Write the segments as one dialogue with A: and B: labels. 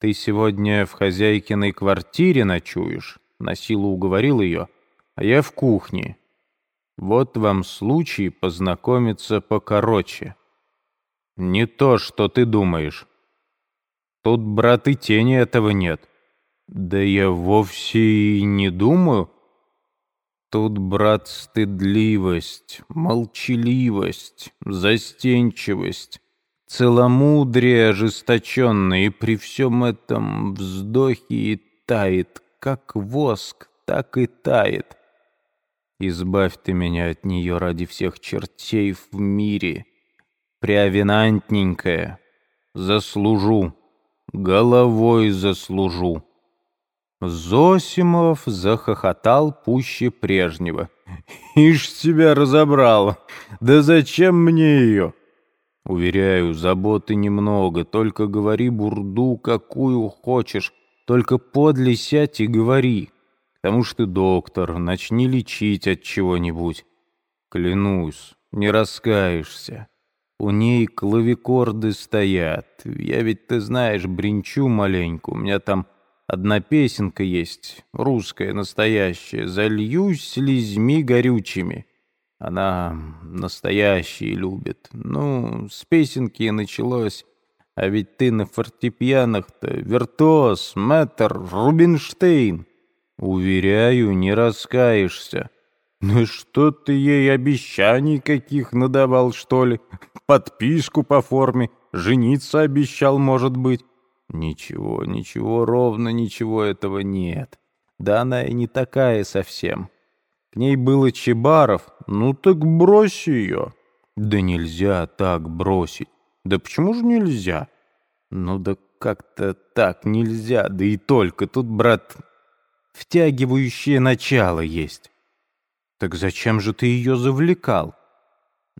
A: Ты сегодня в хозяйкиной квартире ночуешь, на силу уговорил ее, а я в кухне. Вот вам случай познакомиться покороче. Не то, что ты думаешь. Тут, брат, и тени этого нет. Да я вовсе и не думаю. Тут, брат, стыдливость, молчаливость, застенчивость, целомудрие ожесточенное, и при всем этом вздохе и тает, как воск, так и тает. Избавь ты меня от нее ради всех чертей в мире. Преавинантненькая, заслужу, головой заслужу. Зосимов захохотал пуще прежнего. «Ишь тебя разобрал! Да зачем мне ее?» «Уверяю, заботы немного, только говори бурду, какую хочешь, только подле сядь и говори. К тому ж ты доктор, начни лечить от чего-нибудь. Клянусь, не раскаешься. У ней клавикорды стоят. Я ведь, ты знаешь, бренчу маленько, у меня там Одна песенка есть, русская, настоящая. «Зальюсь слезьми горючими». Она настоящие любит. Ну, с песенки и началось. А ведь ты на фортепианах-то виртуоз, мэтр, Рубинштейн. Уверяю, не раскаешься. Ну что ты ей обещаний каких надавал, что ли? Подписку по форме, жениться обещал, может быть. Ничего, ничего, ровно ничего этого нет. Да она и не такая совсем. К ней было Чебаров, ну так брось ее. Да нельзя так бросить. Да почему же нельзя? Ну да как-то так нельзя, да и только. Тут, брат, втягивающее начало есть. Так зачем же ты ее завлекал?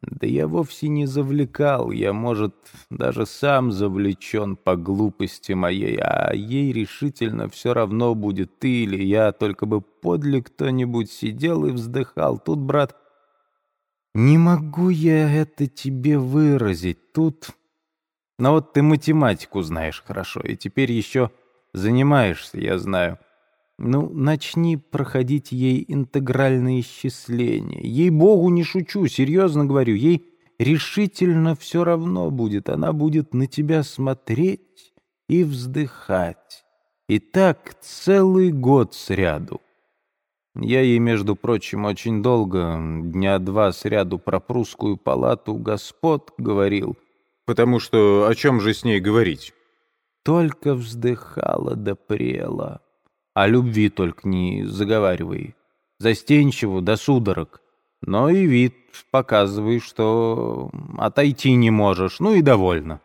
A: Да я вовсе не завлекал, я, может, даже сам завлечен по глупости моей, а ей решительно все равно будет ты или я, только бы подле кто-нибудь сидел и вздыхал. Тут, брат, не могу я это тебе выразить, тут... Но вот ты математику знаешь хорошо, и теперь еще занимаешься, я знаю. Ну, начни проходить ей интегральное исчисление. Ей-богу, не шучу, серьезно говорю, ей решительно все равно будет. Она будет на тебя смотреть и вздыхать. И так целый год сряду. Я ей, между прочим, очень долго, дня два сряду про прусскую палату господ говорил. Потому что о чем же с ней говорить? Только вздыхала да прела. О любви только не заговаривай. Застенчиво до судорог. Но и вид показывай, что отойти не можешь. Ну и довольно.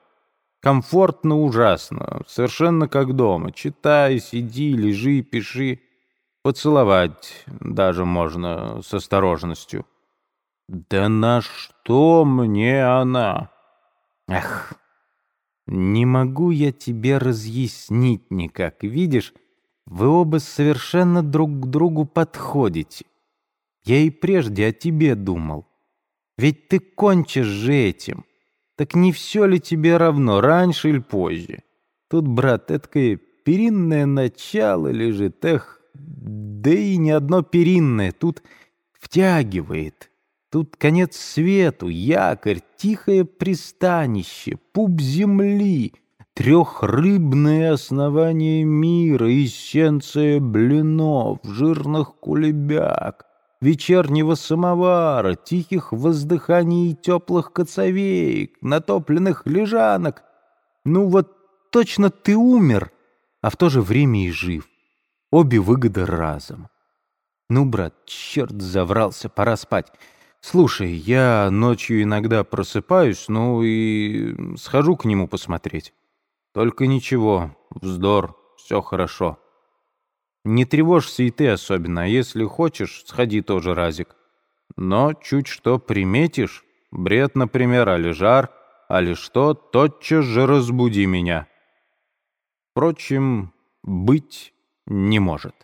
A: Комфортно ужасно. Совершенно как дома. Читай, сиди, лежи, пиши. Поцеловать даже можно с осторожностью. Да на что мне она? Эх, не могу я тебе разъяснить никак. Видишь, вы оба совершенно друг к другу подходите. Я и прежде о тебе думал. Ведь ты кончишь же этим. Так не все ли тебе равно, раньше или позже? Тут, брат, эткое перинное начало лежит, эх, да и не одно перинное, тут втягивает. Тут конец свету, якорь, тихое пристанище, пуп земли — Трехрыбное основание мира, эссенция блинов, жирных кулебяк, вечернего самовара, тихих воздыханий и теплых коцовеек, натопленных лежанок. Ну вот точно ты умер, а в то же время и жив. Обе выгоды разом. Ну, брат, черт заврался, пора спать. Слушай, я ночью иногда просыпаюсь, ну и схожу к нему посмотреть. Только ничего, вздор, все хорошо. Не тревожься и ты особенно, а если хочешь, сходи тоже, Разик. Но чуть что приметишь, бред, например, али жар, али что, тотчас же разбуди меня. Впрочем, быть не может.